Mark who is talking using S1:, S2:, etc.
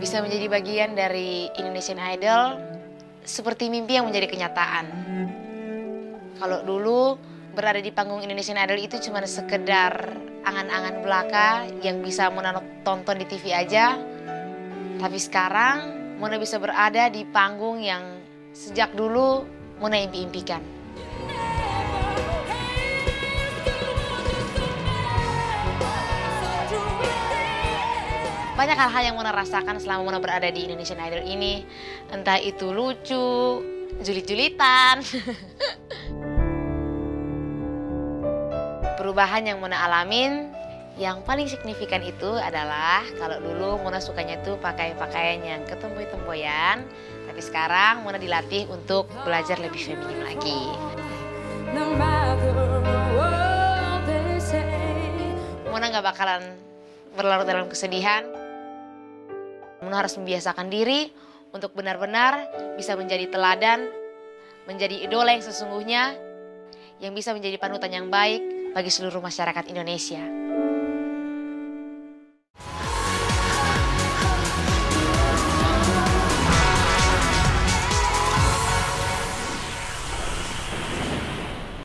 S1: Bisa menjadi bagian dari Indonesian Idol seperti mimpi yang menjadi kenyataan. Kalau dulu berada di panggung Indonesian Idol itu cuma sekedar angan-angan belaka yang bisa Mona tonton di TV aja. Tapi sekarang Mona bisa berada di panggung yang sejak dulu Mona impi-impikan. Banyak hal-hal yang Mona rasakan selama Mona berada di Indonesian Idol ini. Entah itu lucu, julit-julitan. Perubahan yang Mona alamin yang paling signifikan itu adalah kalau dulu Mona sukanya tuh pakai pakaian yang ketempoy-tempoyan. Tapi sekarang Mona dilatih untuk belajar lebih feminim lagi. Mona nggak bakalan berlarut dalam kesedihan. Mona harus membiasakan diri untuk benar-benar bisa menjadi teladan, menjadi idola yang sesungguhnya, yang bisa menjadi panutan yang baik bagi seluruh masyarakat Indonesia.